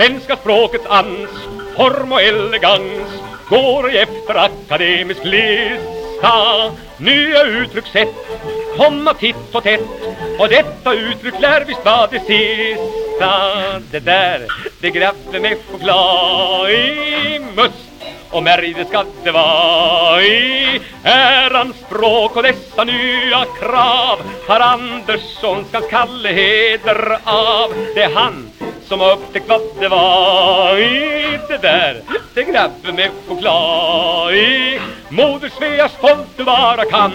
Svenska språkets ans, form och elegans går efter akademisk lista. Nya uttryckssätt komma titt och tätt och detta uttryck lär visst vara det sista. Det där, det grabbe med choklad i must och märg det ska det vara i ärans språk och dessa nya krav har Anderssonskans Kalle heder av. Det är han som har upptäckt vad det var i det där, det grabben med choklad i. Moder Sveas folk du bara kan,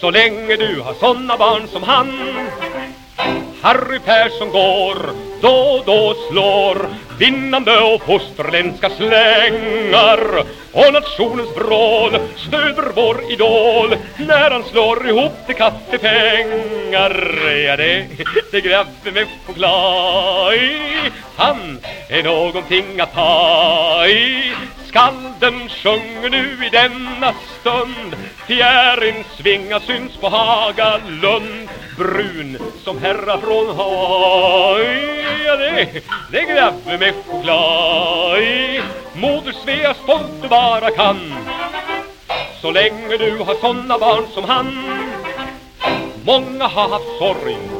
så länge du har såna barn som han. Harry Persson går, då och då slår vinnande och fosterländska slängar och nationens vrål stöder vår idol när han slår ihop till kaffepengar. Ja, det, det grabben med choklad i, han är någonting att ta i. Skalden sjunger nu i denna stund Fjärin svinga syns på Hagalund Brun som herra från Hawaii Ja, det, det är grabbe med choklad i. Moder Svea stolt du bara kan. Så länge du har såna barn som han. Många har haft sorg.